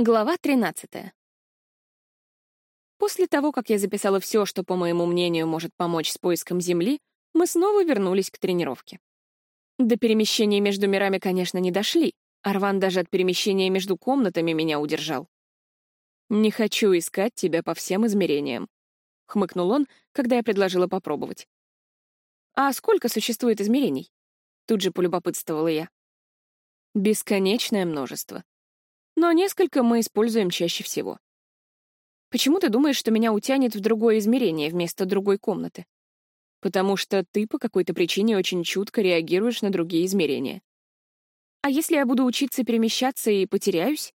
Глава 13. После того, как я записала все, что, по моему мнению, может помочь с поиском Земли, мы снова вернулись к тренировке. До перемещения между мирами, конечно, не дошли. Арван даже от перемещения между комнатами меня удержал. «Не хочу искать тебя по всем измерениям», — хмыкнул он, когда я предложила попробовать. «А сколько существует измерений?» Тут же полюбопытствовала я. «Бесконечное множество», но несколько мы используем чаще всего. Почему ты думаешь, что меня утянет в другое измерение вместо другой комнаты? Потому что ты по какой-то причине очень чутко реагируешь на другие измерения. А если я буду учиться перемещаться и потеряюсь?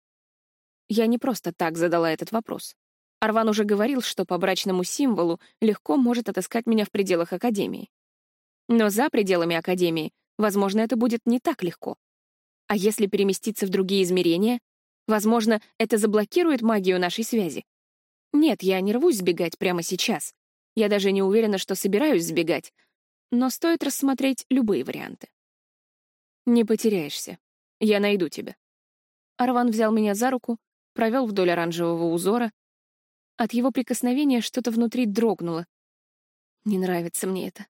Я не просто так задала этот вопрос. Арван уже говорил, что по брачному символу легко может отыскать меня в пределах Академии. Но за пределами Академии, возможно, это будет не так легко. А если переместиться в другие измерения, Возможно, это заблокирует магию нашей связи. Нет, я не рвусь сбегать прямо сейчас. Я даже не уверена, что собираюсь сбегать. Но стоит рассмотреть любые варианты. Не потеряешься. Я найду тебя. Арван взял меня за руку, провел вдоль оранжевого узора. От его прикосновения что-то внутри дрогнуло. Не нравится мне это.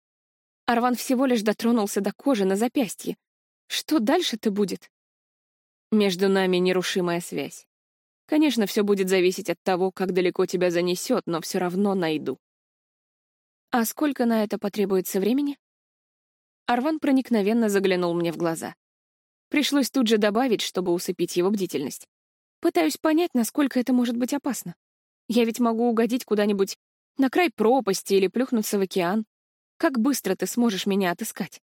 Арван всего лишь дотронулся до кожи на запястье. Что дальше-то будет? Между нами нерушимая связь. Конечно, все будет зависеть от того, как далеко тебя занесет, но все равно найду. А сколько на это потребуется времени? Арван проникновенно заглянул мне в глаза. Пришлось тут же добавить, чтобы усыпить его бдительность. Пытаюсь понять, насколько это может быть опасно. Я ведь могу угодить куда-нибудь на край пропасти или плюхнуться в океан. Как быстро ты сможешь меня отыскать?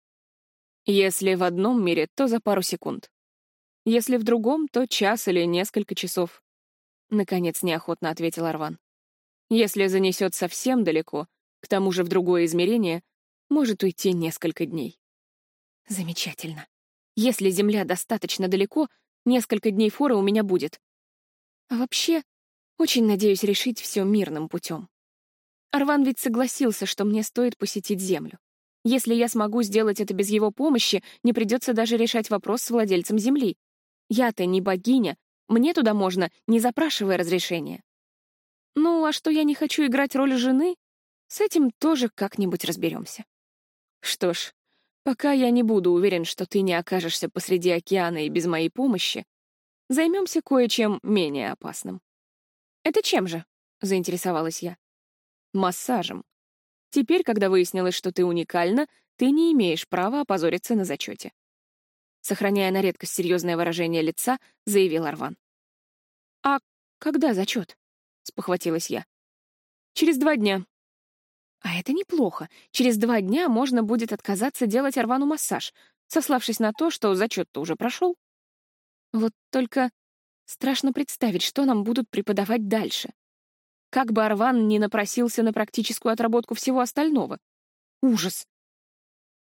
Если в одном мире, то за пару секунд. Если в другом, то час или несколько часов. Наконец неохотно ответил Арван. Если занесет совсем далеко, к тому же в другое измерение, может уйти несколько дней. Замечательно. Если Земля достаточно далеко, несколько дней фора у меня будет. А вообще, очень надеюсь решить все мирным путем. Арван ведь согласился, что мне стоит посетить Землю. Если я смогу сделать это без его помощи, не придется даже решать вопрос с владельцем Земли. Я-то не богиня, мне туда можно, не запрашивая разрешения. Ну, а что я не хочу играть роль жены, с этим тоже как-нибудь разберемся. Что ж, пока я не буду уверен, что ты не окажешься посреди океана и без моей помощи, займемся кое-чем менее опасным. «Это чем же?» — заинтересовалась я. «Массажем. Теперь, когда выяснилось, что ты уникальна, ты не имеешь права опозориться на зачете сохраняя на редкость серьезное выражение лица, заявил Арван. «А когда зачет?» — спохватилась я. «Через два дня». «А это неплохо. Через два дня можно будет отказаться делать Арвану массаж, сославшись на то, что зачет-то уже прошел. Вот только страшно представить, что нам будут преподавать дальше. Как бы Арван не напросился на практическую отработку всего остального. Ужас.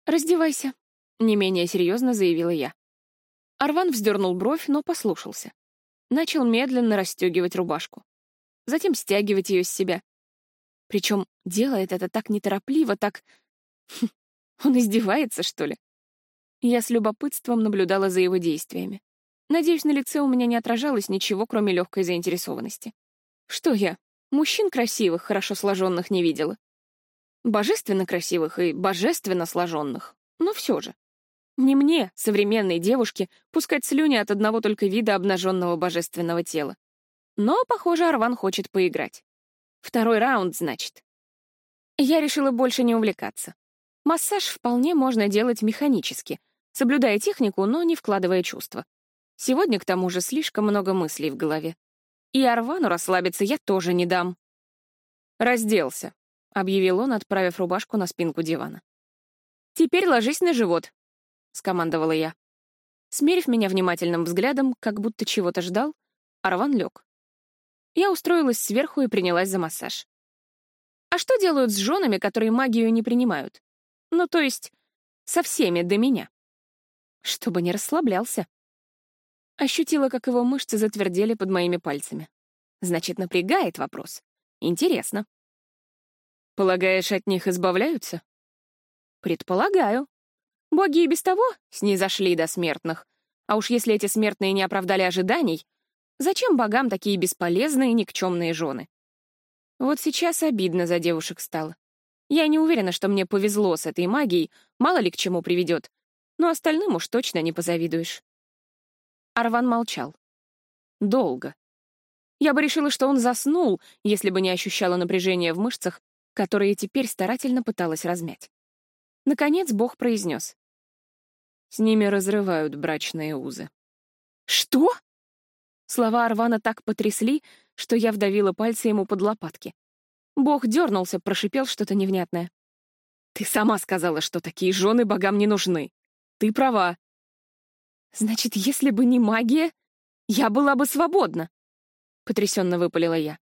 «Раздевайся», не менее серьезно заявила я. Арван вздернул бровь, но послушался. Начал медленно расстегивать рубашку. Затем стягивать ее с себя. Причем делает это так неторопливо, так... Он издевается, что ли? Я с любопытством наблюдала за его действиями. Надеюсь, на лице у меня не отражалось ничего, кроме легкой заинтересованности. Что я, мужчин красивых, хорошо сложенных не видела? Божественно красивых и божественно сложенных, но все же. Не мне, современной девушке, пускать слюни от одного только вида обнаженного божественного тела. Но, похоже, Арван хочет поиграть. Второй раунд, значит. Я решила больше не увлекаться. Массаж вполне можно делать механически, соблюдая технику, но не вкладывая чувства. Сегодня, к тому же, слишком много мыслей в голове. И Арвану расслабиться я тоже не дам. «Разделся», — объявил он, отправив рубашку на спинку дивана. «Теперь ложись на живот. — скомандовала я. Смерив меня внимательным взглядом, как будто чего-то ждал, Арван лег. Я устроилась сверху и принялась за массаж. А что делают с женами, которые магию не принимают? Ну, то есть, со всеми до меня. Чтобы не расслаблялся. Ощутила, как его мышцы затвердели под моими пальцами. Значит, напрягает вопрос. Интересно. Полагаешь, от них избавляются? Предполагаю. Боги и без того снизошли до смертных. А уж если эти смертные не оправдали ожиданий, Зачем богам такие бесполезные, никчемные жены? Вот сейчас обидно за девушек стало. Я не уверена, что мне повезло с этой магией, мало ли к чему приведет, но остальным уж точно не позавидуешь. Арван молчал. Долго. Я бы решила, что он заснул, если бы не ощущала напряжения в мышцах, которые теперь старательно пыталась размять. Наконец Бог произнес. С ними разрывают брачные узы. «Что?» Слова Арвана так потрясли, что я вдавила пальцы ему под лопатки. Бог дернулся, прошипел что-то невнятное. «Ты сама сказала, что такие жены богам не нужны. Ты права». «Значит, если бы не магия, я была бы свободна», — потрясенно выпалила я.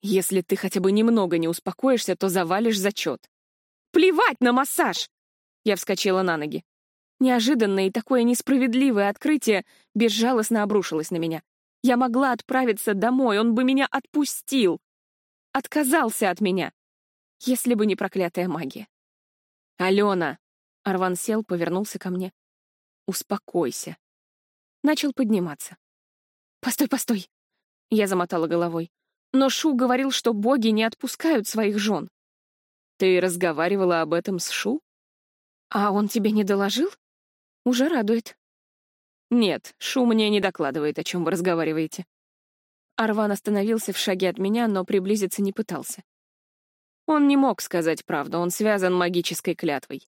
«Если ты хотя бы немного не успокоишься, то завалишь зачет». «Плевать на массаж!» Я вскочила на ноги. Неожиданное и такое несправедливое открытие безжалостно обрушилось на меня. Я могла отправиться домой, он бы меня отпустил. Отказался от меня. Если бы не проклятая магия. «Алена!» Арван сел, повернулся ко мне. «Успокойся». Начал подниматься. «Постой, постой!» Я замотала головой. Но Шу говорил, что боги не отпускают своих жен. Ты разговаривала об этом с Шу? А он тебе не доложил? Уже радует. Нет, Шу мне не докладывает, о чем вы разговариваете. Арван остановился в шаге от меня, но приблизиться не пытался. Он не мог сказать правду, он связан магической клятвой.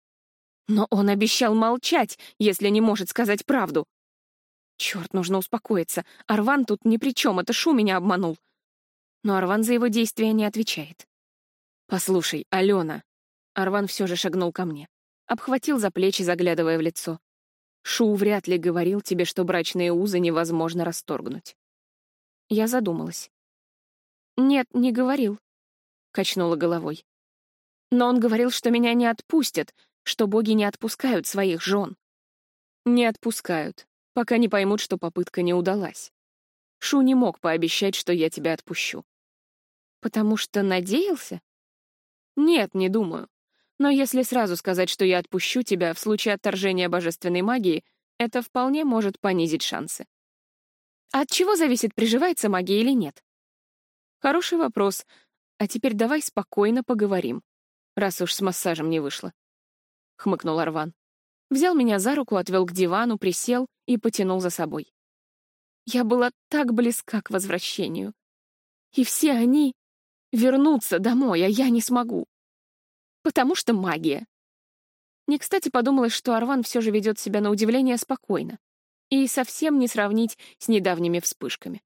Но он обещал молчать, если не может сказать правду. Черт, нужно успокоиться. Арван тут ни при чем, это Шу меня обманул. Но Арван за его действия не отвечает. «Послушай, Алена...» Арван все же шагнул ко мне. Обхватил за плечи, заглядывая в лицо. Шу вряд ли говорил тебе, что брачные узы невозможно расторгнуть. Я задумалась. «Нет, не говорил», — качнула головой. «Но он говорил, что меня не отпустят, что боги не отпускают своих жен». «Не отпускают, пока не поймут, что попытка не удалась. Шу не мог пообещать, что я тебя отпущу». «Потому что надеялся?» «Нет, не думаю. Но если сразу сказать, что я отпущу тебя в случае отторжения божественной магии, это вполне может понизить шансы. А от чего зависит, приживается магия или нет? Хороший вопрос. А теперь давай спокойно поговорим, раз уж с массажем не вышло. Хмыкнул Арван. Взял меня за руку, отвел к дивану, присел и потянул за собой. Я была так близка к возвращению. И все они вернутся домой, а я не смогу. Потому что магия. Не кстати подумалось, что Арван все же ведет себя на удивление спокойно. И совсем не сравнить с недавними вспышками.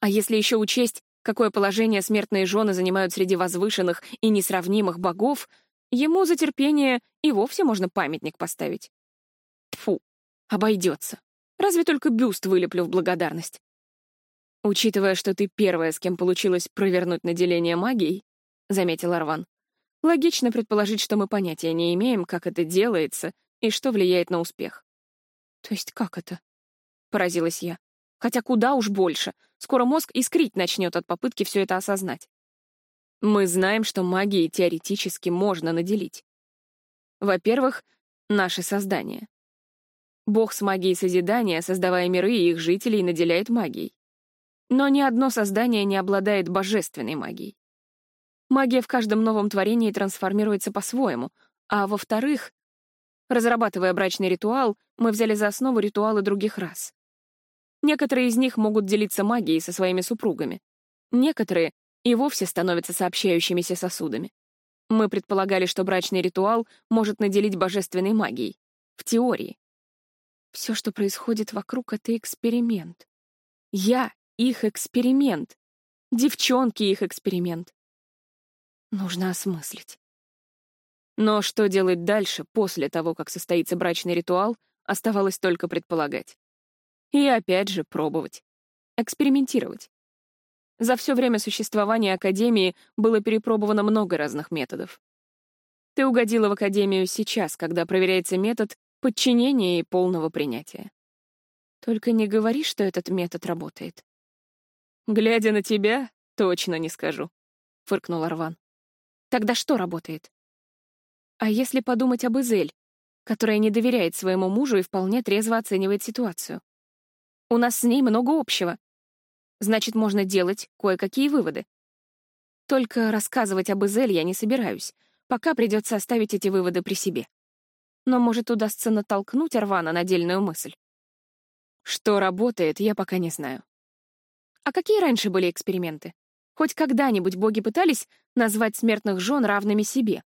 А если еще учесть, какое положение смертные жены занимают среди возвышенных и несравнимых богов, ему за терпение и вовсе можно памятник поставить. Тфу, обойдется. Разве только бюст вылеплю в благодарность. Учитывая, что ты первая, с кем получилось провернуть наделение магией, — заметил Арван, Логично предположить, что мы понятия не имеем, как это делается и что влияет на успех. То есть как это? Поразилась я. Хотя куда уж больше. Скоро мозг искрить начнет от попытки все это осознать. Мы знаем, что магией теоретически можно наделить. Во-первых, наше создание. Бог с магией созидания, создавая миры и их жителей, наделяет магией. Но ни одно создание не обладает божественной магией. Магия в каждом новом творении трансформируется по-своему. А во-вторых, разрабатывая брачный ритуал, мы взяли за основу ритуалы других рас. Некоторые из них могут делиться магией со своими супругами. Некоторые и вовсе становятся сообщающимися сосудами. Мы предполагали, что брачный ритуал может наделить божественной магией. В теории. Все, что происходит вокруг, — это эксперимент. Я — их эксперимент. Девчонки — их эксперимент. Нужно осмыслить. Но что делать дальше, после того, как состоится брачный ритуал, оставалось только предполагать. И опять же пробовать. Экспериментировать. За все время существования Академии было перепробовано много разных методов. Ты угодила в Академию сейчас, когда проверяется метод подчинения и полного принятия. Только не говори, что этот метод работает. «Глядя на тебя, точно не скажу», — фыркнул Арван. Тогда что работает? А если подумать об Изель, которая не доверяет своему мужу и вполне трезво оценивает ситуацию? У нас с ней много общего. Значит, можно делать кое-какие выводы. Только рассказывать об Изель я не собираюсь. Пока придется оставить эти выводы при себе. Но, может, удастся натолкнуть Арвана на дельную мысль. Что работает, я пока не знаю. А какие раньше были эксперименты? Хоть когда-нибудь боги пытались назвать смертных жен равными себе?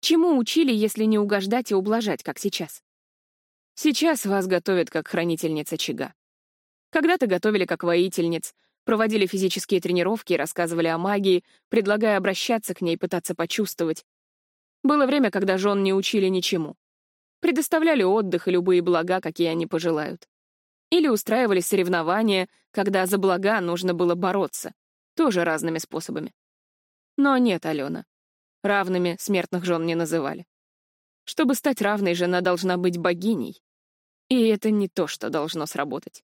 Чему учили, если не угождать и ублажать, как сейчас? Сейчас вас готовят как хранительница очага. Когда-то готовили как воительниц, проводили физические тренировки и рассказывали о магии, предлагая обращаться к ней, пытаться почувствовать. Было время, когда жен не учили ничему. Предоставляли отдых и любые блага, какие они пожелают. Или устраивали соревнования, когда за блага нужно было бороться, тоже разными способами. Но нет, Алена. Равными смертных жен не называли. Чтобы стать равной, жена должна быть богиней. И это не то, что должно сработать.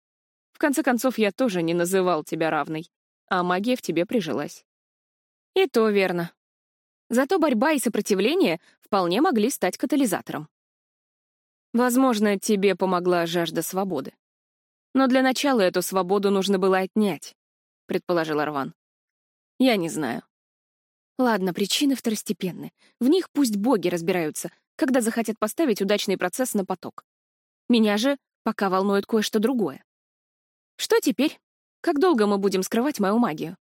В конце концов, я тоже не называл тебя равной, а магия в тебе прижилась. И то верно. Зато борьба и сопротивление вполне могли стать катализатором. Возможно, тебе помогла жажда свободы. Но для начала эту свободу нужно было отнять, предположил Арван. Я не знаю. Ладно, причины второстепенны. В них пусть боги разбираются, когда захотят поставить удачный процесс на поток. Меня же пока волнует кое-что другое. Что теперь? Как долго мы будем скрывать мою магию?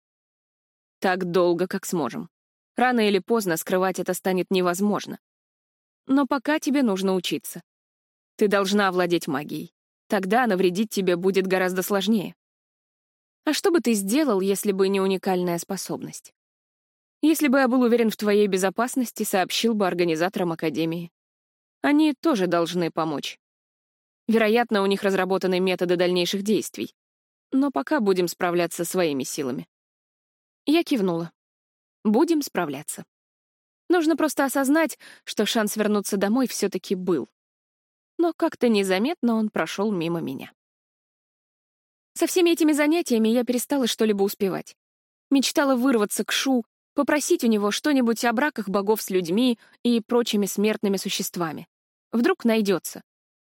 Так долго, как сможем. Рано или поздно скрывать это станет невозможно. Но пока тебе нужно учиться. Ты должна овладеть магией. Тогда навредить тебе будет гораздо сложнее. А что бы ты сделал, если бы не уникальная способность? Если бы я был уверен в твоей безопасности, сообщил бы организаторам Академии. Они тоже должны помочь. Вероятно, у них разработаны методы дальнейших действий. Но пока будем справляться своими силами. Я кивнула. Будем справляться. Нужно просто осознать, что шанс вернуться домой все-таки был но как-то незаметно он прошел мимо меня. Со всеми этими занятиями я перестала что-либо успевать. Мечтала вырваться к Шу, попросить у него что-нибудь о браках богов с людьми и прочими смертными существами. Вдруг найдется.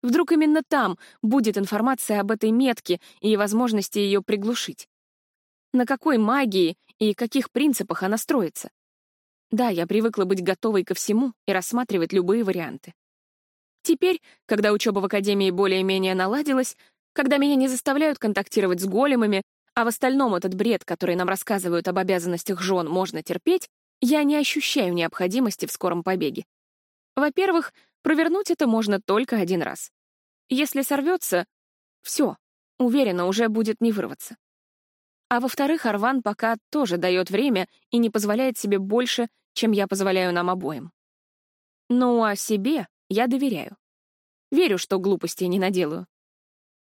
Вдруг именно там будет информация об этой метке и возможности ее приглушить. На какой магии и каких принципах она строится. Да, я привыкла быть готовой ко всему и рассматривать любые варианты. Теперь, когда учеба в академии более-менее наладилась, когда меня не заставляют контактировать с големами, а в остальном этот бред, который нам рассказывают об обязанностях жен, можно терпеть, я не ощущаю необходимости в скором побеге. Во-первых, провернуть это можно только один раз. Если сорвется, все, уверена, уже будет не вырваться. А во-вторых, Арван пока тоже дает время и не позволяет себе больше, чем я позволяю нам обоим. Ну а себе я доверяю. Верю, что глупостей не наделаю.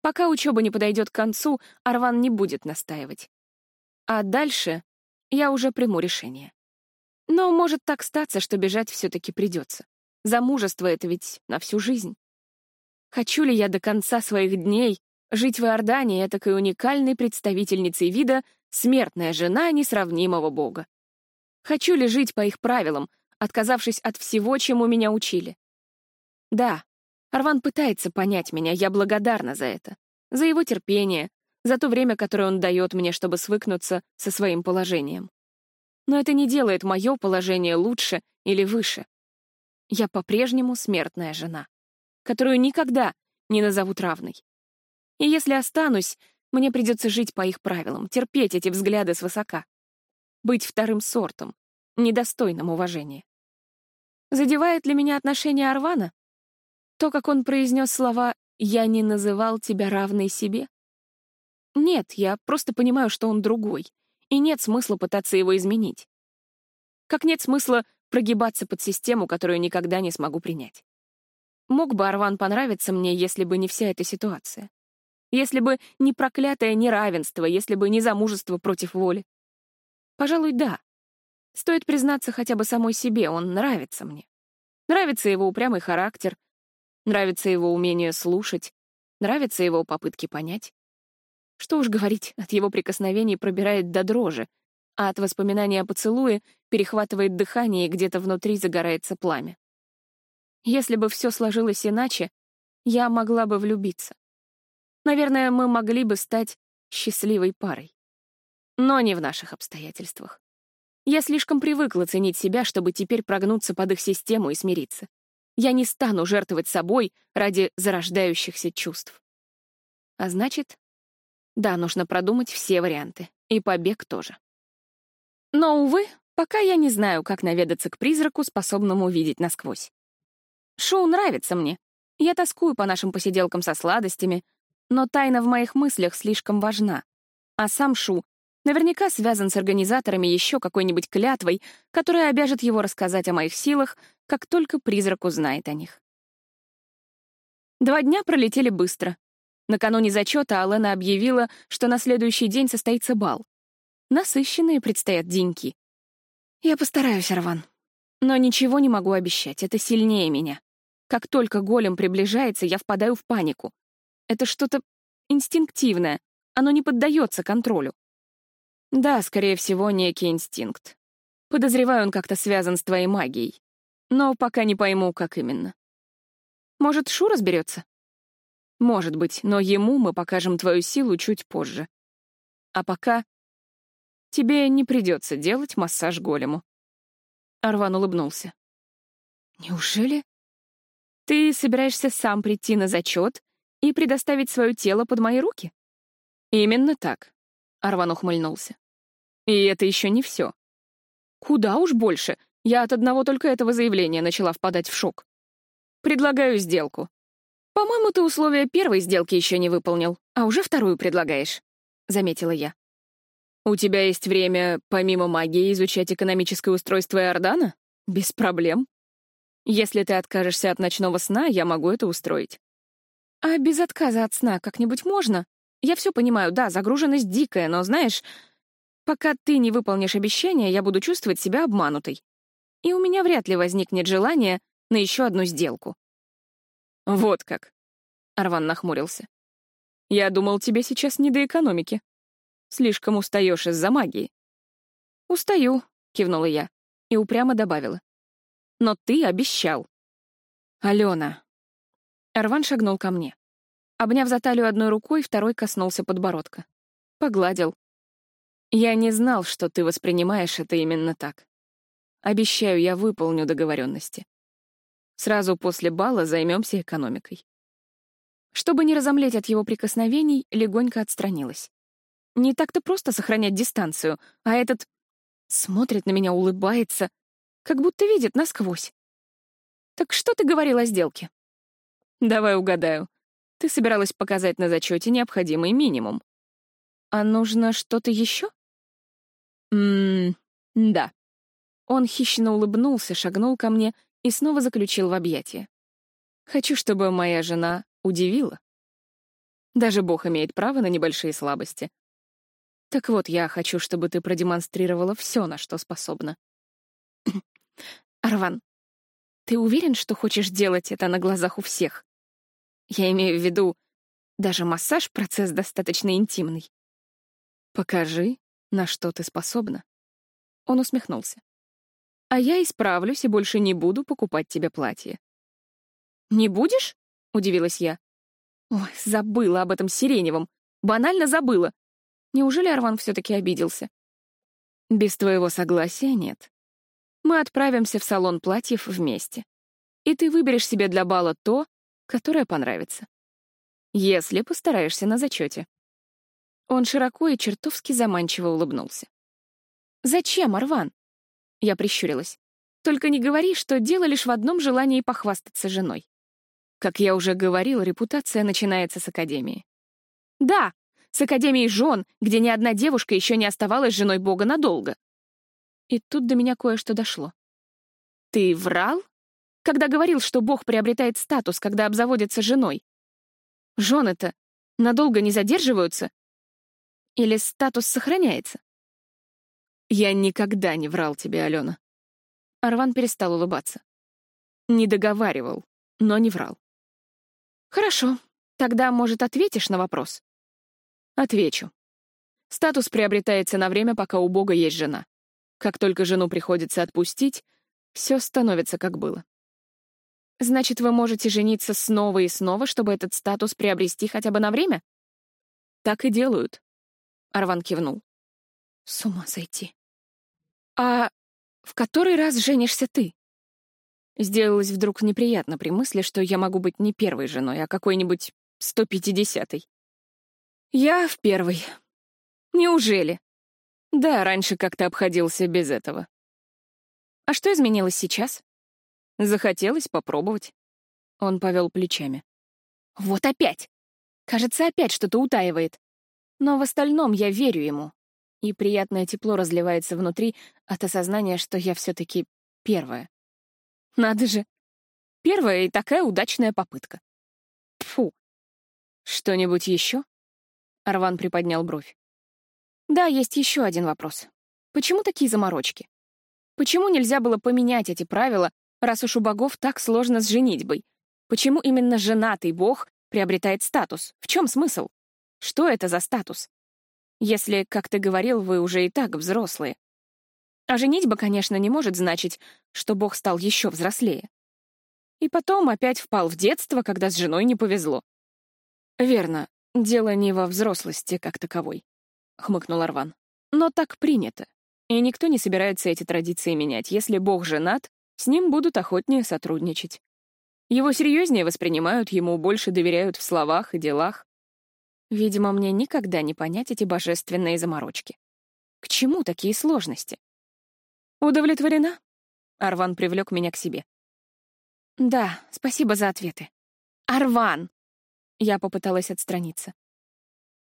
Пока учеба не подойдет к концу, Арван не будет настаивать. А дальше я уже приму решение. Но может так статься, что бежать все-таки придется. Замужество — это ведь на всю жизнь. Хочу ли я до конца своих дней жить в Иордании этакой уникальной представительницей вида смертная жена несравнимого бога? Хочу ли жить по их правилам, отказавшись от всего, чему меня учили? Да, Арван пытается понять меня, я благодарна за это. За его терпение, за то время, которое он дает мне, чтобы свыкнуться со своим положением. Но это не делает мое положение лучше или выше. Я по-прежнему смертная жена, которую никогда не назовут равной. И если останусь, мне придется жить по их правилам, терпеть эти взгляды свысока. Быть вторым сортом, недостойным уважения. Задевает ли меня отношение Арвана? То, как он произнес слова «я не называл тебя равной себе». Нет, я просто понимаю, что он другой, и нет смысла пытаться его изменить. Как нет смысла прогибаться под систему, которую никогда не смогу принять. Мог бы Арван понравиться мне, если бы не вся эта ситуация. Если бы не проклятое неравенство, если бы не замужество против воли. Пожалуй, да. Стоит признаться хотя бы самой себе, он нравится мне. Нравится его упрямый характер, Нравится его умение слушать, нравятся его попытки понять. Что уж говорить, от его прикосновений пробирает до дрожи, а от воспоминания о поцелуе перехватывает дыхание и где-то внутри загорается пламя. Если бы все сложилось иначе, я могла бы влюбиться. Наверное, мы могли бы стать счастливой парой. Но не в наших обстоятельствах. Я слишком привыкла ценить себя, чтобы теперь прогнуться под их систему и смириться. Я не стану жертвовать собой ради зарождающихся чувств. А значит, да, нужно продумать все варианты. И побег тоже. Но, увы, пока я не знаю, как наведаться к призраку, способному видеть насквозь. Шоу нравится мне. Я тоскую по нашим посиделкам со сладостями, но тайна в моих мыслях слишком важна. А сам Шу наверняка связан с организаторами еще какой-нибудь клятвой, которая обяжет его рассказать о моих силах, как только призрак узнает о них. Два дня пролетели быстро. Накануне зачета Алена объявила, что на следующий день состоится бал. Насыщенные предстоят деньки. Я постараюсь, Арван. Но ничего не могу обещать, это сильнее меня. Как только голем приближается, я впадаю в панику. Это что-то инстинктивное, оно не поддается контролю. Да, скорее всего, некий инстинкт. Подозреваю, он как-то связан с твоей магией. Но пока не пойму, как именно. Может, Шу разберется? Может быть, но ему мы покажем твою силу чуть позже. А пока тебе не придется делать массаж голему. Арван улыбнулся. Неужели? Ты собираешься сам прийти на зачет и предоставить свое тело под мои руки? Именно так. Арван ухмыльнулся. И это еще не все. Куда уж больше. Я от одного только этого заявления начала впадать в шок. Предлагаю сделку. «По-моему, ты условия первой сделки еще не выполнил, а уже вторую предлагаешь», — заметила я. «У тебя есть время, помимо магии, изучать экономическое устройство Иордана? Без проблем. Если ты откажешься от ночного сна, я могу это устроить». «А без отказа от сна как-нибудь можно? Я все понимаю, да, загруженность дикая, но, знаешь, пока ты не выполнишь обещание, я буду чувствовать себя обманутой. И у меня вряд ли возникнет желание на еще одну сделку». «Вот как!» — Арван нахмурился. «Я думал, тебе сейчас не до экономики. Слишком устаешь из-за магии». «Устаю», — кивнула я и упрямо добавила. «Но ты обещал». «Алена». Арван шагнул ко мне. Обняв за талию одной рукой, второй коснулся подбородка. Погладил. «Я не знал, что ты воспринимаешь это именно так. Обещаю, я выполню договоренности. Сразу после бала займемся экономикой. Чтобы не разомлеть от его прикосновений, легонько отстранилась. Не так-то просто сохранять дистанцию, а этот смотрит на меня, улыбается, как будто видит насквозь. «Так что ты говорил о сделке?» «Давай угадаю. Ты собиралась показать на зачете необходимый минимум. А нужно что-то еще?» «Ммм, да». Он хищно улыбнулся, шагнул ко мне — и снова заключил в объятия. «Хочу, чтобы моя жена удивила. Даже Бог имеет право на небольшие слабости. Так вот, я хочу, чтобы ты продемонстрировала все, на что способна». «Арван, ты уверен, что хочешь делать это на глазах у всех? Я имею в виду, даже массаж — процесс достаточно интимный. Покажи, на что ты способна». Он усмехнулся а я исправлюсь и больше не буду покупать тебе платье». «Не будешь?» — удивилась я. «Ой, забыла об этом сиреневом. Банально забыла. Неужели Арван все-таки обиделся?» «Без твоего согласия нет. Мы отправимся в салон платьев вместе. И ты выберешь себе для бала то, которое понравится. Если постараешься на зачете». Он широко и чертовски заманчиво улыбнулся. «Зачем, Арван? Я прищурилась. «Только не говори, что дело лишь в одном желании похвастаться женой. Как я уже говорил, репутация начинается с Академии. Да, с Академией жен, где ни одна девушка еще не оставалась женой Бога надолго. И тут до меня кое-что дошло. Ты врал? Когда говорил, что Бог приобретает статус, когда обзаводится женой? Жены-то надолго не задерживаются? Или статус сохраняется? Я никогда не врал тебе, Алена. Арван перестал улыбаться. Не договаривал, но не врал. Хорошо, тогда, может, ответишь на вопрос? Отвечу. Статус приобретается на время, пока у Бога есть жена. Как только жену приходится отпустить, все становится как было. Значит, вы можете жениться снова и снова, чтобы этот статус приобрести хотя бы на время? Так и делают. Арван кивнул. С ума сойти. А в который раз женишься ты? Сделалось вдруг неприятно при мысли, что я могу быть не первой женой, а какой-нибудь 150-й. Я в первой. Неужели? Да, раньше как-то обходился без этого. А что изменилось сейчас? Захотелось попробовать. Он повел плечами. Вот опять! Кажется, опять что-то утаивает. Но в остальном я верю ему. И приятное тепло разливается внутри от осознания, что я все-таки первая. Надо же. Первая и такая удачная попытка. Фу. Что-нибудь еще? Арван приподнял бровь. Да, есть еще один вопрос. Почему такие заморочки? Почему нельзя было поменять эти правила, раз уж у богов так сложно с женитьбой? Почему именно женатый бог приобретает статус? В чем смысл? Что это за статус? Если, как ты говорил, вы уже и так взрослые. А женитьба, конечно, не может значить, что бог стал еще взрослее. И потом опять впал в детство, когда с женой не повезло. Верно, дело не во взрослости как таковой. — хмыкнул Арван. «Но так принято. И никто не собирается эти традиции менять. Если Бог женат, с ним будут охотнее сотрудничать. Его серьезнее воспринимают, ему больше доверяют в словах и делах. Видимо, мне никогда не понять эти божественные заморочки. К чему такие сложности? Удовлетворена? Арван привлек меня к себе. Да, спасибо за ответы. Арван! Я попыталась отстраниться.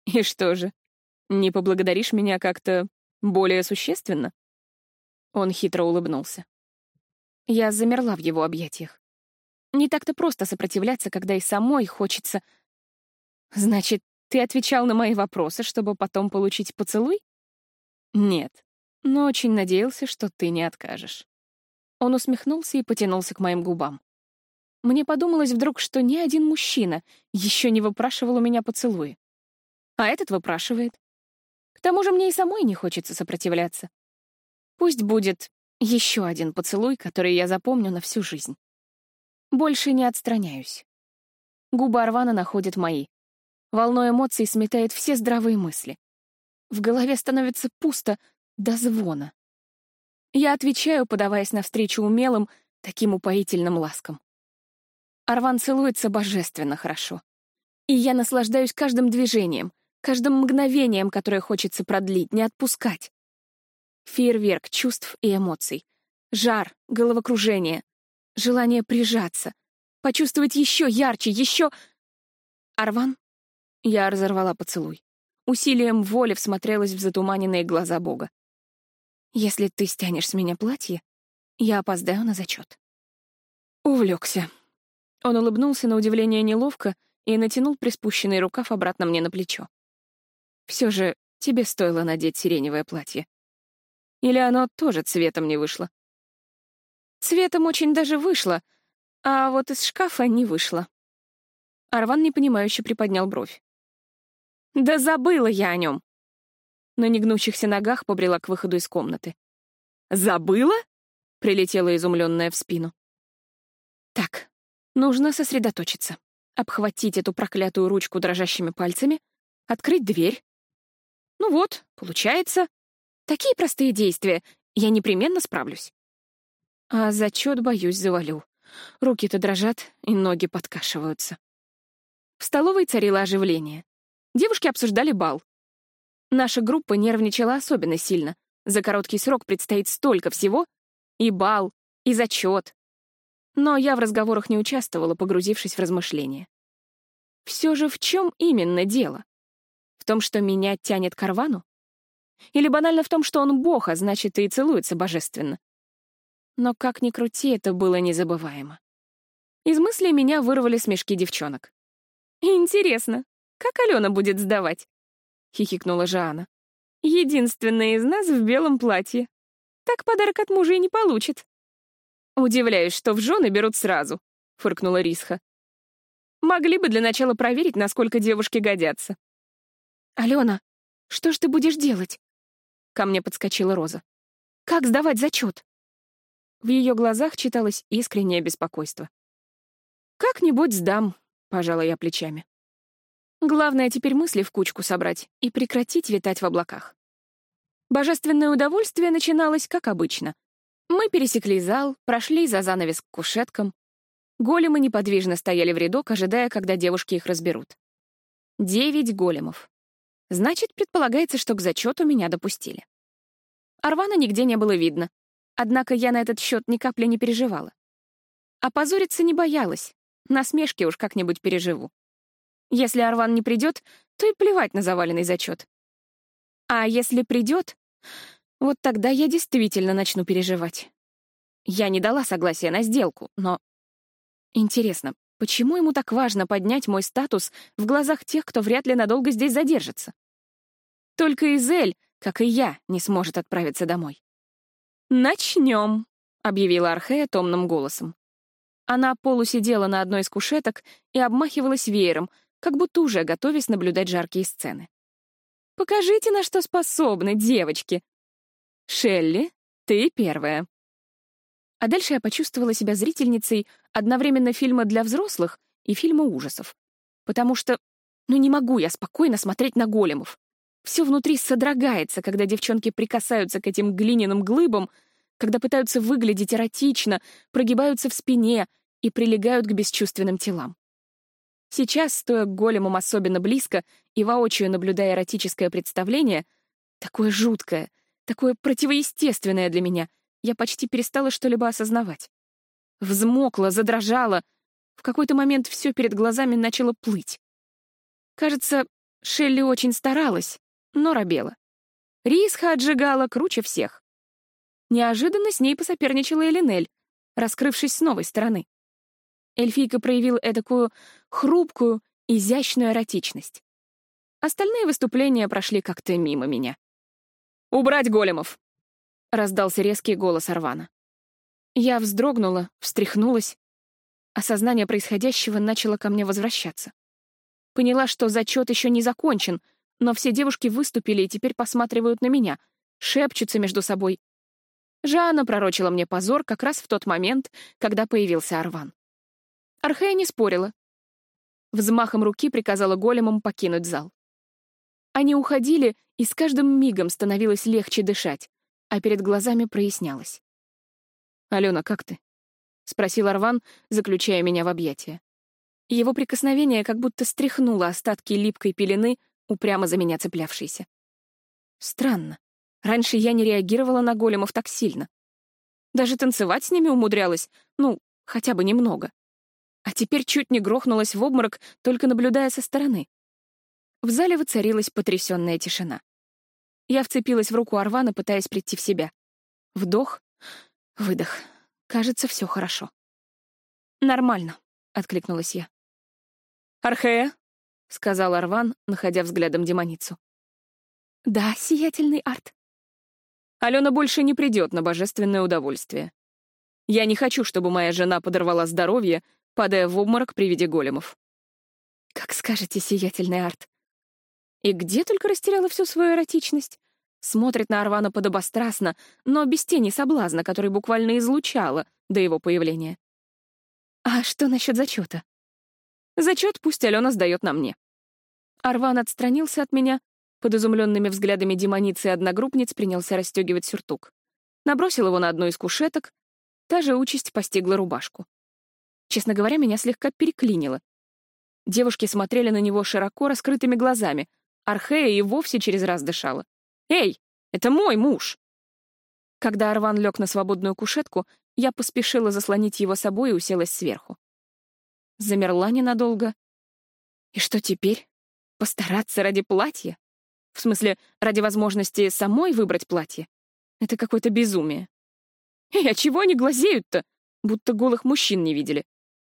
И что же, не поблагодаришь меня как-то более существенно?» Он хитро улыбнулся. Я замерла в его объятиях. Не так-то просто сопротивляться, когда и самой хочется... «Значит, ты отвечал на мои вопросы, чтобы потом получить поцелуй?» «Нет, но очень надеялся, что ты не откажешь». Он усмехнулся и потянулся к моим губам. Мне подумалось вдруг, что ни один мужчина еще не выпрашивал у меня поцелуи. А этот выпрашивает. К тому же мне и самой не хочется сопротивляться. Пусть будет еще один поцелуй, который я запомню на всю жизнь. Больше не отстраняюсь. Губы Арвана находят мои. Волной эмоций сметает все здравые мысли. В голове становится пусто до звона. Я отвечаю, подаваясь навстречу умелым, таким упоительным ласкам. Арван целуется божественно хорошо. И я наслаждаюсь каждым движением, каждым мгновением, которое хочется продлить, не отпускать. Фейерверк чувств и эмоций. Жар, головокружение, желание прижаться, почувствовать еще ярче, еще... Арван? Я разорвала поцелуй. Усилием воли всмотрелась в затуманенные глаза Бога. «Если ты стянешь с меня платье, я опоздаю на зачет». Увлекся. Он улыбнулся на удивление неловко и натянул приспущенный рукав обратно мне на плечо. Все же тебе стоило надеть сиреневое платье. Или оно тоже цветом не вышло? Цветом очень даже вышло, а вот из шкафа не вышло. Арван непонимающе приподнял бровь. «Да забыла я о нем!» На негнущихся ногах побрела к выходу из комнаты. «Забыла?» — прилетела изумленная в спину. «Так, нужно сосредоточиться, обхватить эту проклятую ручку дрожащими пальцами, открыть дверь, ну вот, получается. Такие простые действия. Я непременно справлюсь. А зачет, боюсь, завалю. Руки-то дрожат, и ноги подкашиваются. В столовой царило оживление. Девушки обсуждали бал. Наша группа нервничала особенно сильно. За короткий срок предстоит столько всего. И бал, и зачет. Но я в разговорах не участвовала, погрузившись в размышления. Все же в чем именно дело? том, что меня тянет к Арвану? Или банально в том, что он бог, а значит, и целуется божественно? Но как ни крути, это было незабываемо. Из мыслей меня вырвали смешки девчонок. «Интересно, как Алена будет сдавать?» — хихикнула Жана. «Единственная из нас в белом платье. Так подарок от мужа и не получит». «Удивляюсь, что в жены берут сразу», — фыркнула Рисха. «Могли бы для начала проверить, насколько девушки годятся». «Алена, что ж ты будешь делать?» Ко мне подскочила Роза. «Как сдавать зачет?» В ее глазах читалось искреннее беспокойство. «Как-нибудь сдам», — пожала я плечами. Главное теперь мысли в кучку собрать и прекратить витать в облаках. Божественное удовольствие начиналось, как обычно. Мы пересекли зал, прошли за занавес к кушеткам. Големы неподвижно стояли в рядок, ожидая, когда девушки их разберут. Девять големов. Значит, предполагается, что к зачету меня допустили. Арвана нигде не было видно, однако я на этот счет ни капли не переживала. Опозориться не боялась, насмешки уж как-нибудь переживу. Если Арван не придет, то и плевать на заваленный зачет. А если придет, вот тогда я действительно начну переживать. Я не дала согласия на сделку, но... Интересно, почему ему так важно поднять мой статус в глазах тех, кто вряд ли надолго здесь задержится? Только Изель, как и я, не сможет отправиться домой. «Начнем», — объявила Архея томным голосом. Она полусидела на одной из кушеток и обмахивалась веером, как будто уже готовясь наблюдать жаркие сцены. Покажите, на что способны, девочки. Шелли, ты первая. А дальше я почувствовала себя зрительницей одновременно фильма для взрослых и фильма ужасов. Потому что, ну не могу я спокойно смотреть на големов. Все внутри содрогается, когда девчонки прикасаются к этим глиняным глыбам, когда пытаются выглядеть эротично, прогибаются в спине и прилегают к бесчувственным телам. Сейчас, стоя к големам особенно близко и воочию наблюдая эротическое представление, такое жуткое, такое противоестественное для меня, я почти перестала что-либо осознавать. Взмокла, задрожала. В какой-то момент все перед глазами начало плыть. Кажется, Шелли очень старалась, но робела. Рисха отжигала круче всех. Неожиданно с ней посоперничала Элинель, раскрывшись с новой стороны. Эльфийка проявила эдакую хрупкую, изящную эротичность. Остальные выступления прошли как-то мимо меня. «Убрать големов!» — раздался резкий голос Арвана. Я вздрогнула, встряхнулась. Осознание происходящего начало ко мне возвращаться. Поняла, что зачет еще не закончен, но все девушки выступили и теперь посматривают на меня, шепчутся между собой. Жанна пророчила мне позор как раз в тот момент, когда появился Арван. Архея не спорила. Взмахом руки приказала големам покинуть зал. Они уходили, и с каждым мигом становилось легче дышать, а перед глазами прояснялось. «Алена, как ты?» — спросил Арван, заключая меня в объятия. Его прикосновение как будто стряхнуло остатки липкой пелены, упрямо за меня цеплявшейся. Странно. Раньше я не реагировала на големов так сильно. Даже танцевать с ними умудрялась, ну, хотя бы немного а теперь чуть не грохнулась в обморок, только наблюдая со стороны. В зале воцарилась потрясенная тишина. Я вцепилась в руку Арвана, пытаясь прийти в себя. Вдох, выдох. Кажется, все хорошо. «Нормально», — откликнулась я. «Архея», — сказал Арван, находя взглядом демоницу. «Да, сиятельный арт». «Алена больше не придет на божественное удовольствие. Я не хочу, чтобы моя жена подорвала здоровье падая в обморок при виде големов. «Как скажете, сиятельный арт». И где только растеряла всю свою эротичность? Смотрит на Арвана подобострастно, но без тени соблазна, который буквально излучала до его появления. «А что насчет зачета?» «Зачет пусть Алена сдает на мне». Арван отстранился от меня, под изумленными взглядами демоницы и одногруппниц принялся расстегивать сюртук. Набросил его на одну из кушеток, та же участь постигла рубашку. Честно говоря, меня слегка переклинило. Девушки смотрели на него широко раскрытыми глазами. Архея и вовсе через раз дышала. «Эй, это мой муж!» Когда Арван лег на свободную кушетку, я поспешила заслонить его собой и уселась сверху. Замерла ненадолго. И что теперь? Постараться ради платья? В смысле, ради возможности самой выбрать платье? Это какое-то безумие. Эй, а чего они глазеют-то? Будто голых мужчин не видели.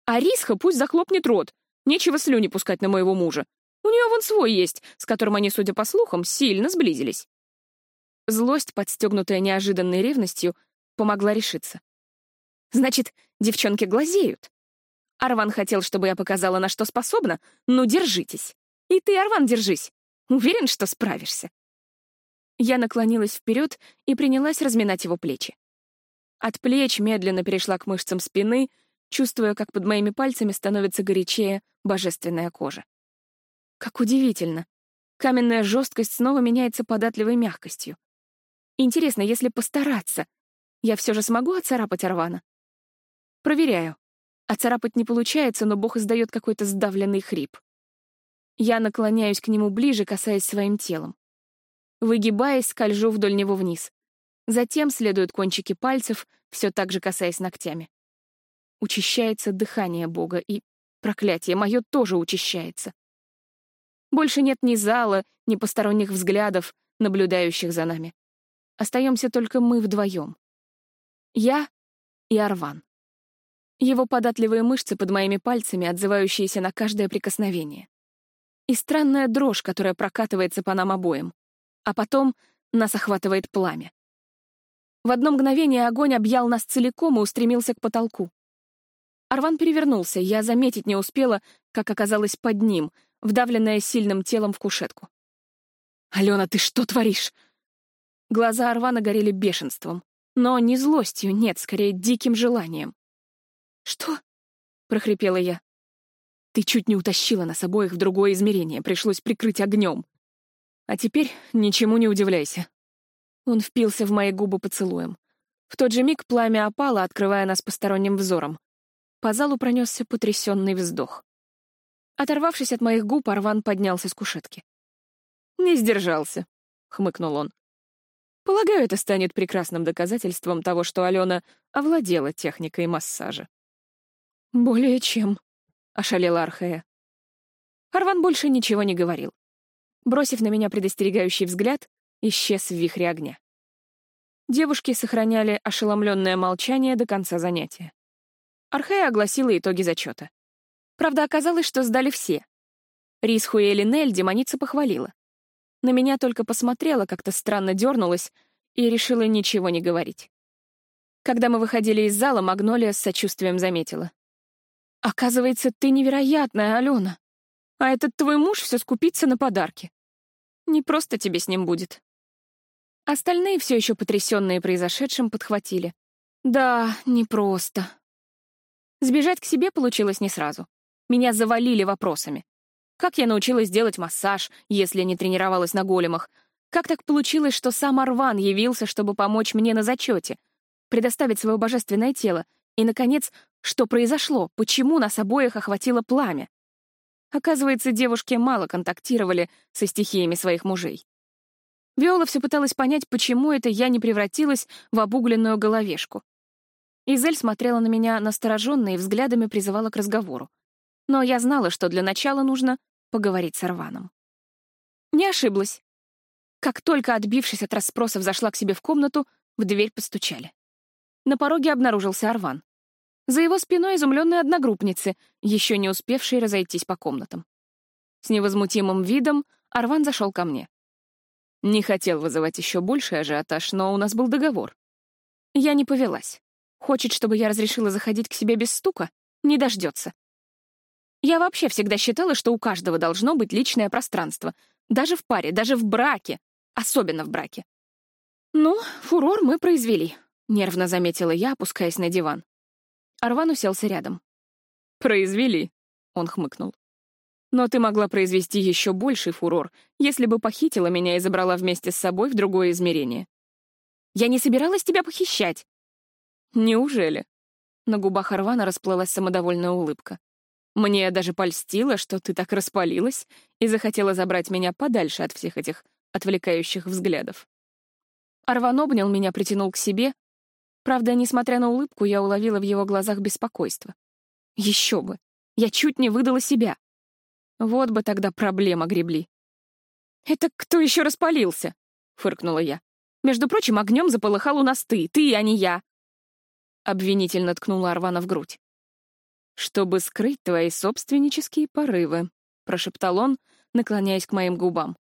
А Рисха пусть захлопнет рот. Нечего слюни пускать на моего мужа. У нее вон свой есть, с которым они, судя по слухам, сильно сблизились. Злость, подстегнутая неожиданной ревностью, помогла решиться. Значит, девчонки глазеют. Арван хотел, чтобы я показала, на что способна? Ну, держитесь. И ты, Арван, держись. Уверен, что справишься. Я наклонилась вперед и принялась разминать его плечи. От плеч медленно перешла к мышцам спины, чувствуя, как под моими пальцами становится горячее божественная кожа. Как удивительно. Каменная жесткость снова меняется податливой мягкостью. Интересно, если постараться, я все же смогу оцарапать Арвана? Проверяю. Оцарапать не получается, но Бог издает какой-то сдавленный хрип. Я наклоняюсь к нему ближе, касаясь своим телом. Выгибаясь, скольжу вдоль него вниз. Затем следуют кончики пальцев, все так же касаясь ногтями. Учащается дыхание Бога, и, проклятие, мое тоже учащается. Больше нет ни зала, ни посторонних взглядов, наблюдающих за нами. Остаемся только мы вдвоем. Я и Арван. Его податливые мышцы под моими пальцами, отзывающиеся на каждое прикосновение. И странная дрожь, которая прокатывается по нам обоим. А потом нас охватывает пламя. В одно мгновение огонь объял нас целиком и устремился к потолку. Арван перевернулся, я заметить не успела, как оказалось под ним, вдавленная сильным телом в кушетку. «Алена, ты что творишь?» Глаза Арвана горели бешенством, но не злостью, нет, скорее диким желанием. «Что?» — прохрипела я. «Ты чуть не утащила нас обоих в другое измерение, пришлось прикрыть огнем. А теперь ничему не удивляйся». Он впился в мои губы поцелуем. В тот же миг пламя опало, открывая нас посторонним взором. По залу пронесся потрясенный вздох. Оторвавшись от моих губ, Арван поднялся с кушетки. «Не сдержался», — хмыкнул он. «Полагаю, это станет прекрасным доказательством того, что Алена овладела техникой массажа». «Более чем», — ошалела Архея. Арван больше ничего не говорил. Бросив на меня предостерегающий взгляд, исчез в вихре огня. Девушки сохраняли ошеломленное молчание до конца занятия. Архея огласила итоги зачета. Правда, оказалось, что сдали все. Рисху и Элинель демоница похвалила. На меня только посмотрела, как-то странно дернулась и решила ничего не говорить. Когда мы выходили из зала, Магнолия с сочувствием заметила. «Оказывается, ты невероятная, Алена. А этот твой муж все скупится на подарки. Не просто тебе с ним будет». Остальные, все еще потрясенные произошедшим, подхватили. «Да, непросто». Сбежать к себе получилось не сразу. Меня завалили вопросами. Как я научилась делать массаж, если не тренировалась на големах? Как так получилось, что сам Арван явился, чтобы помочь мне на зачете, предоставить свое божественное тело? И, наконец, что произошло? Почему нас обоих охватило пламя? Оказывается, девушки мало контактировали со стихиями своих мужей. Виола все пыталась понять, почему это я не превратилась в обугленную головешку. Изель смотрела на меня настороженно и взглядами призывала к разговору. Но я знала, что для начала нужно поговорить с Арваном. Не ошиблась. Как только, отбившись от расспросов, зашла к себе в комнату, в дверь постучали. На пороге обнаружился Арван. За его спиной изумленные одногруппницы, еще не успевшие разойтись по комнатам. С невозмутимым видом Арван зашел ко мне. Не хотел вызывать еще больший ажиотаж, но у нас был договор. Я не повелась. Хочет, чтобы я разрешила заходить к себе без стука? Не дождется. Я вообще всегда считала, что у каждого должно быть личное пространство. Даже в паре, даже в браке. Особенно в браке. «Ну, фурор мы произвели», — нервно заметила я, опускаясь на диван. Арван уселся рядом. «Произвели», — он хмыкнул. «Но ты могла произвести еще больший фурор, если бы похитила меня и забрала вместе с собой в другое измерение». «Я не собиралась тебя похищать», «Неужели?» На губах Арвана расплылась самодовольная улыбка. «Мне даже польстило, что ты так распалилась и захотела забрать меня подальше от всех этих отвлекающих взглядов». Арван обнял меня, притянул к себе. Правда, несмотря на улыбку, я уловила в его глазах беспокойство. Еще бы! Я чуть не выдала себя. Вот бы тогда проблема гребли. «Это кто еще распалился?» — фыркнула я. «Между прочим, огнем заполыхал у нас ты, ты, а не я обвинительно ткнула Арвана в грудь. «Чтобы скрыть твои собственнические порывы», — прошептал он, наклоняясь к моим губам.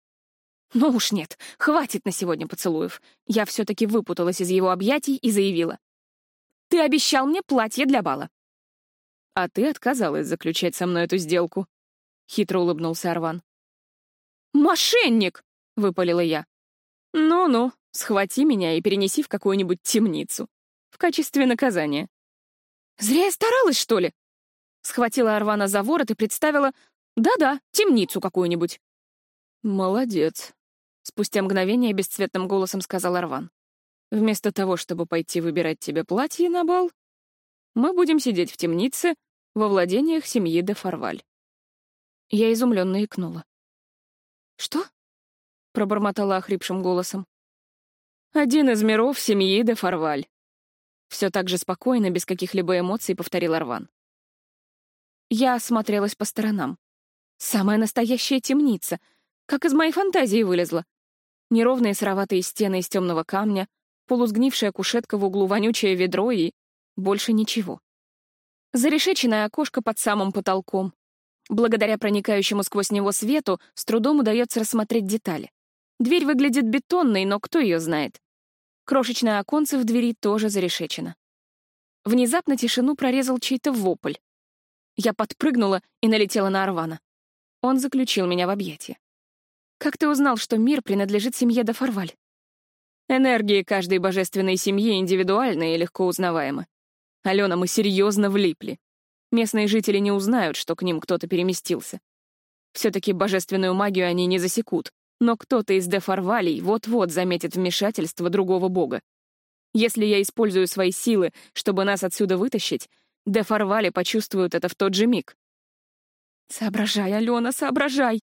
«Ну уж нет, хватит на сегодня поцелуев. Я все-таки выпуталась из его объятий и заявила. Ты обещал мне платье для бала». «А ты отказалась заключать со мной эту сделку», — хитро улыбнулся Арван. «Мошенник!» — выпалила я. «Ну-ну, схвати меня и перенеси в какую-нибудь темницу в качестве наказания. «Зря я старалась, что ли?» Схватила Арвана за ворот и представила, Да-да, темницу какую-нибудь. Молодец. Спустя мгновение бесцветным голосом сказал Арван. Вместо того, чтобы пойти выбирать тебе платье на бал, мы будем сидеть в темнице во владениях семьи де Фарваль. Я изумленно икнула. «Что?» — пробормотала охрипшим голосом. «Один из миров семьи де Фарваль». Все так же спокойно, без каких-либо эмоций, повторил Арван. Я осмотрелась по сторонам. Самая настоящая темница, как из моей фантазии вылезла. Неровные сыроватые стены из темного камня, полусгнившая кушетка в углу, вонючее ведро и больше ничего. Зарешеченное окошко под самым потолком. Благодаря проникающему сквозь него свету с трудом удается рассмотреть детали. Дверь выглядит бетонной, но кто ее знает? Крошечное оконце в двери тоже зарешечено. Внезапно тишину прорезал чей-то вопль. Я подпрыгнула и налетела на Арвана. Он заключил меня в объятия. «Как ты узнал, что мир принадлежит семье Дафарваль?» Энергии каждой божественной семьи индивидуальны и легко узнаваемы. Алена, мы серьезно влипли. Местные жители не узнают, что к ним кто-то переместился. Все-таки божественную магию они не засекут, но кто-то из Дефарвалей вот-вот заметит вмешательство другого бога. Если я использую свои силы, чтобы нас отсюда вытащить, Дефарвали почувствуют это в тот же миг. «Соображай, Алена, соображай!»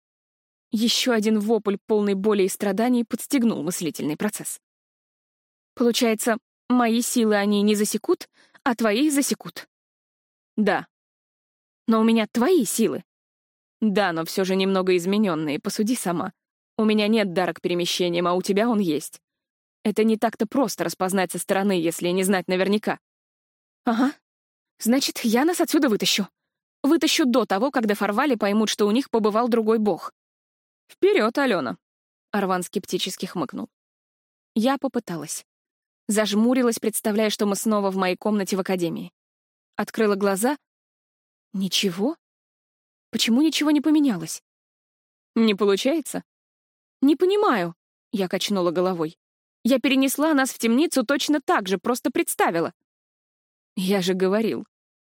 Еще один вопль, полный боли и страданий, подстегнул мыслительный процесс. Получается, мои силы они не засекут, а твои засекут. Да. Но у меня твои силы. Да, но все же немного измененные, посуди сама. У меня нет дара к перемещениям, а у тебя он есть. Это не так-то просто распознать со стороны, если не знать наверняка. Ага. Значит, я нас отсюда вытащу. Вытащу до того, когда Фарвали поймут, что у них побывал другой бог. Вперед, Алена. Арван скептически хмыкнул. Я попыталась. Зажмурилась, представляя, что мы снова в моей комнате в академии. Открыла глаза. Ничего? Почему ничего не поменялось? Не получается? Не понимаю, я качнула головой. Я перенесла нас в темницу точно так же, просто представила. Я же говорил.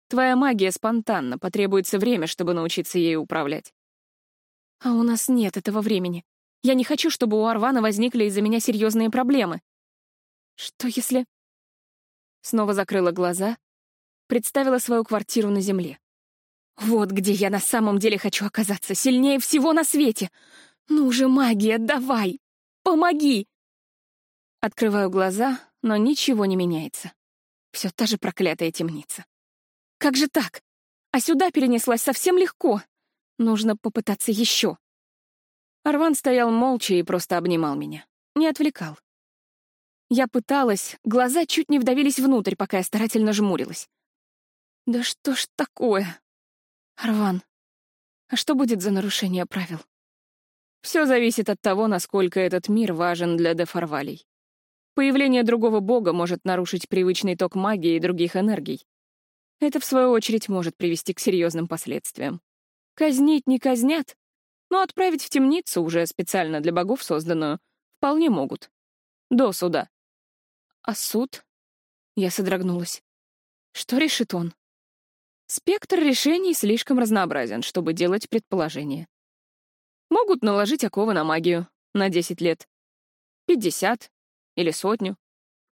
Твоя магия спонтанна, потребуется время, чтобы научиться ею управлять. А у нас нет этого времени. Я не хочу, чтобы у Арвана возникли из-за меня серьезные проблемы. Что если... Снова закрыла глаза, представила свою квартиру на земле. Вот где я на самом деле хочу оказаться, сильнее всего на свете. Ну же, магия, давай! Помоги! Открываю глаза, но ничего не меняется. Все та же проклятая темница. Как же так? А сюда перенеслась совсем легко. Нужно попытаться еще. Арван стоял молча и просто обнимал меня. Не отвлекал. Я пыталась, глаза чуть не вдавились внутрь, пока я старательно жмурилась. Да что ж такое? Арван, а что будет за нарушение правил? Все зависит от того, насколько этот мир важен для Дефарвалей. Появление другого бога может нарушить привычный ток магии и других энергий. Это, в свою очередь, может привести к серьезным последствиям. Казнить не казнят, но отправить в темницу, уже специально для богов созданную, вполне могут. До суда. А суд? Я содрогнулась. Что решит он? Спектр решений слишком разнообразен, чтобы делать предположения. Могут наложить оковы на магию на 10 лет. 50 или сотню.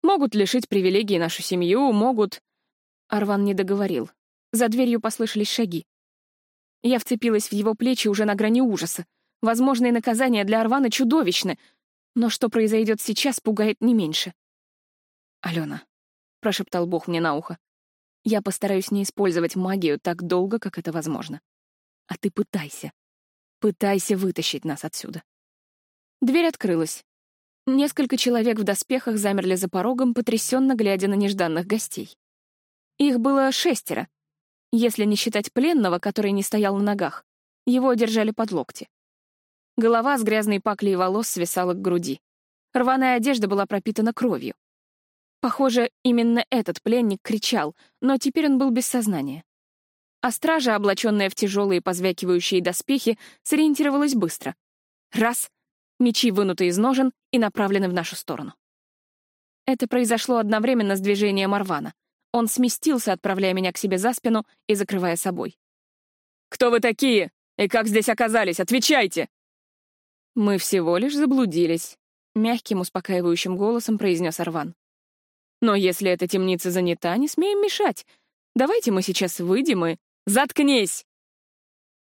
Могут лишить привилегий нашу семью, могут... Арван не договорил. За дверью послышались шаги. Я вцепилась в его плечи уже на грани ужаса. Возможные наказания для Арвана чудовищны, но что произойдет сейчас, пугает не меньше. «Алена», — прошептал Бог мне на ухо, — «я постараюсь не использовать магию так долго, как это возможно. А ты пытайся. Пытайся вытащить нас отсюда». Дверь открылась. Несколько человек в доспехах замерли за порогом, потрясенно глядя на нежданных гостей. Их было шестеро, если не считать пленного, который не стоял на ногах. Его держали под локти. Голова с грязной паклей волос свисала к груди. Рваная одежда была пропитана кровью. Похоже, именно этот пленник кричал, но теперь он был без сознания. А стража, облаченная в тяжелые позвякивающие доспехи, сориентировалась быстро. Раз — мечи вынуты из ножен и направлены в нашу сторону. Это произошло одновременно с движением Арвана. Он сместился, отправляя меня к себе за спину и закрывая собой. «Кто вы такие?» И как здесь оказались? Отвечайте!» «Мы всего лишь заблудились», — мягким, успокаивающим голосом произнес Арван. «Но если эта темница занята, не смеем мешать. Давайте мы сейчас выйдем и... Заткнись!»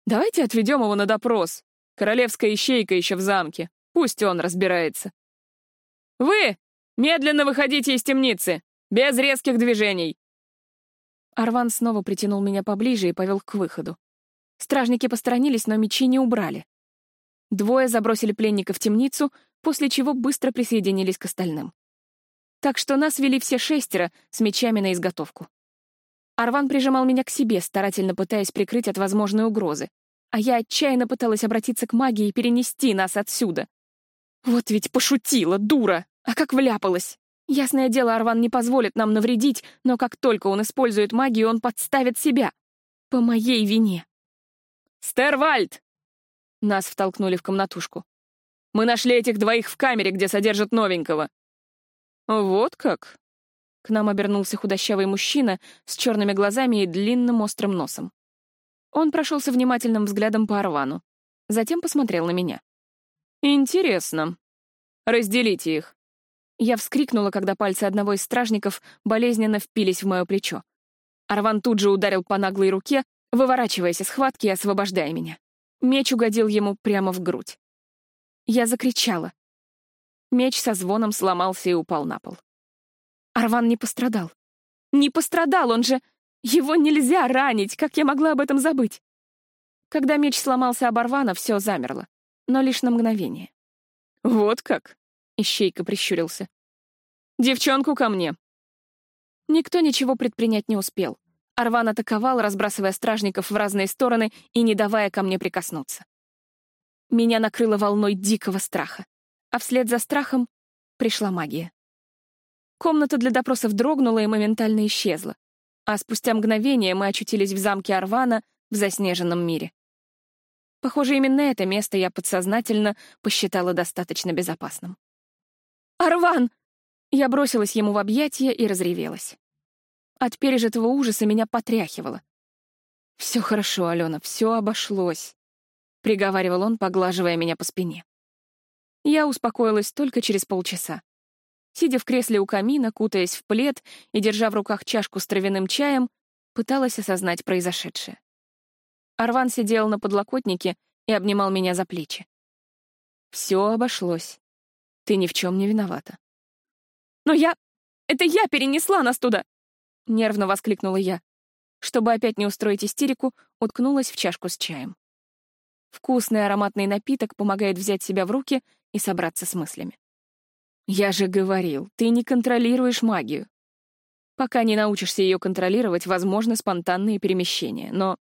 «Давайте отведем его на допрос. Королевская ищейка еще в замке. Пусть он разбирается». «Вы! Медленно выходите из темницы! Без резких движений!» Арван снова притянул меня поближе и повел к выходу. Стражники посторонились, но мечи не убрали. Двое забросили пленника в темницу, после чего быстро присоединились к остальным. Так что нас вели все шестеро с мечами на изготовку. Арван прижимал меня к себе, старательно пытаясь прикрыть от возможной угрозы, а я отчаянно пыталась обратиться к магии и перенести нас отсюда. Вот ведь пошутила, дура! А как вляпалась! Ясное дело, Арван не позволит нам навредить, но как только он использует магию, он подставит себя. По моей вине. «Стервальд!» Нас втолкнули в комнатушку. «Мы нашли этих двоих в камере, где содержат новенького». «Вот как?» К нам обернулся худощавый мужчина с черными глазами и длинным острым носом. Он прошелся внимательным взглядом по Арвану, затем посмотрел на меня. «Интересно. Разделите их». Я вскрикнула, когда пальцы одного из стражников болезненно впились в мое плечо. Арван тут же ударил по наглой руке, выворачиваясь из схватки и освобождая меня. Меч угодил ему прямо в грудь. Я закричала. Меч со звоном сломался и упал на пол. Арван не пострадал. Не пострадал, он же... Его нельзя ранить, как я могла об этом забыть? Когда меч сломался об Арвана, все замерло, но лишь на мгновение. «Вот как?» — Ищейка прищурился. «Девчонку ко мне!» Никто ничего предпринять не успел. Арван атаковал, разбрасывая стражников в разные стороны и не давая ко мне прикоснуться. Меня накрыло волной дикого страха, а вслед за страхом пришла магия. Комната для допросов дрогнула и моментально исчезла, а спустя мгновение мы очутились в замке Арвана в заснеженном мире. Похоже, именно это место я подсознательно посчитала достаточно безопасным. «Арван!» Я бросилась ему в объятия и разревелась. От пережитого ужаса меня потряхивало. «Все хорошо, Алена, все обошлось», — приговаривал он, поглаживая меня по спине. Я успокоилась только через полчаса. Сидя в кресле у камина, кутаясь в плед и держа в руках чашку с травяным чаем, пыталась осознать произошедшее. Арван сидел на подлокотнике и обнимал меня за плечи. «Все обошлось. Ты ни в чем не виновата». «Но я... Это я перенесла нас туда!» — нервно воскликнула я. Чтобы опять не устроить истерику, уткнулась в чашку с чаем. Вкусный ароматный напиток помогает взять себя в руки и собраться с мыслями. «Я же говорил, ты не контролируешь магию. Пока не научишься ее контролировать, возможно спонтанные перемещения, но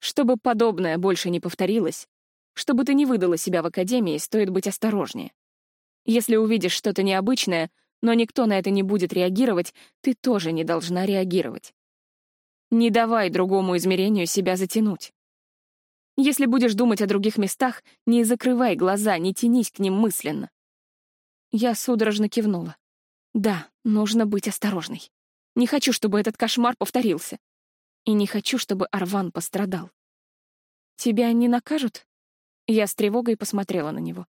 чтобы подобное больше не повторилось, чтобы ты не выдала себя в академии, стоит быть осторожнее. Если увидишь что-то необычное, но никто на это не будет реагировать, ты тоже не должна реагировать. Не давай другому измерению себя затянуть. Если будешь думать о других местах, не закрывай глаза, не тянись к ним мысленно. Я судорожно кивнула. Да, нужно быть осторожной. Не хочу, чтобы этот кошмар повторился. И не хочу, чтобы Арван пострадал. Тебя не накажут? Я с тревогой посмотрела на него.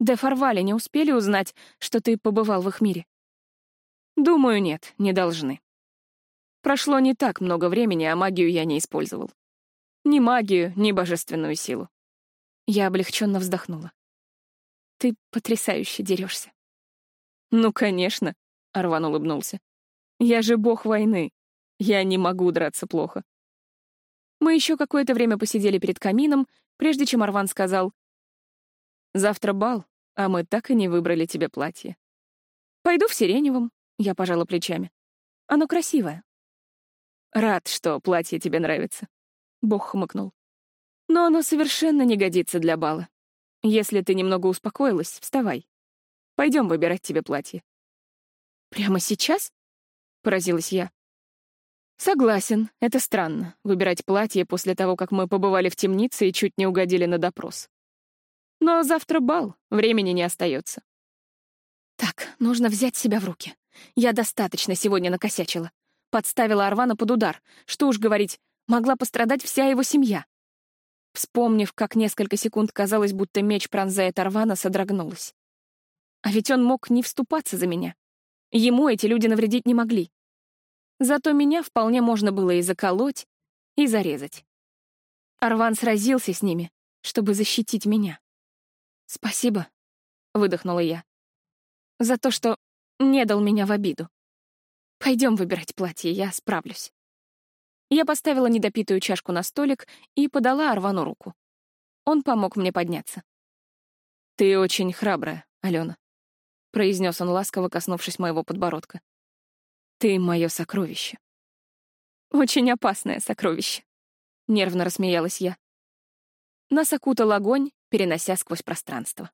Де Фарвали не успели узнать, что ты побывал в их мире? Думаю, нет, не должны. Прошло не так много времени, а магию я не использовал. Ни магию, ни божественную силу. Я облегченно вздохнула. Ты потрясающе дерешься. Ну, конечно, Арван улыбнулся. Я же бог войны. Я не могу драться плохо. Мы еще какое-то время посидели перед камином, прежде чем Арван сказал, Завтра бал, а мы так и не выбрали тебе платье. Пойду в сиреневом, я пожала плечами. Оно красивое. Рад, что платье тебе нравится. Бог хмыкнул. Но оно совершенно не годится для бала. Если ты немного успокоилась, вставай. Пойдем выбирать тебе платье. Прямо сейчас? Поразилась я. Согласен, это странно, выбирать платье после того, как мы побывали в темнице и чуть не угодили на допрос. Но завтра бал, времени не остается. Так, нужно взять себя в руки. Я достаточно сегодня накосячила. Подставила Арвана под удар. Что уж говорить, могла пострадать вся его семья. Вспомнив, как несколько секунд казалось, будто меч пронзает Арвана, содрогнулась. А ведь он мог не вступаться за меня. Ему эти люди навредить не могли. Зато меня вполне можно было и заколоть, и зарезать. Арван сразился с ними, чтобы защитить меня. «Спасибо», — выдохнула я, — «за то, что не дал меня в обиду. Пойдем выбирать платье, я справлюсь». Я поставила недопитую чашку на столик и подала Арвану руку. Он помог мне подняться. «Ты очень храбрая, Алена», — произнес он ласково, коснувшись моего подбородка. «Ты — мое сокровище». «Очень опасное сокровище», — нервно рассмеялась я. Нас окутал огонь, перенося сквозь пространство.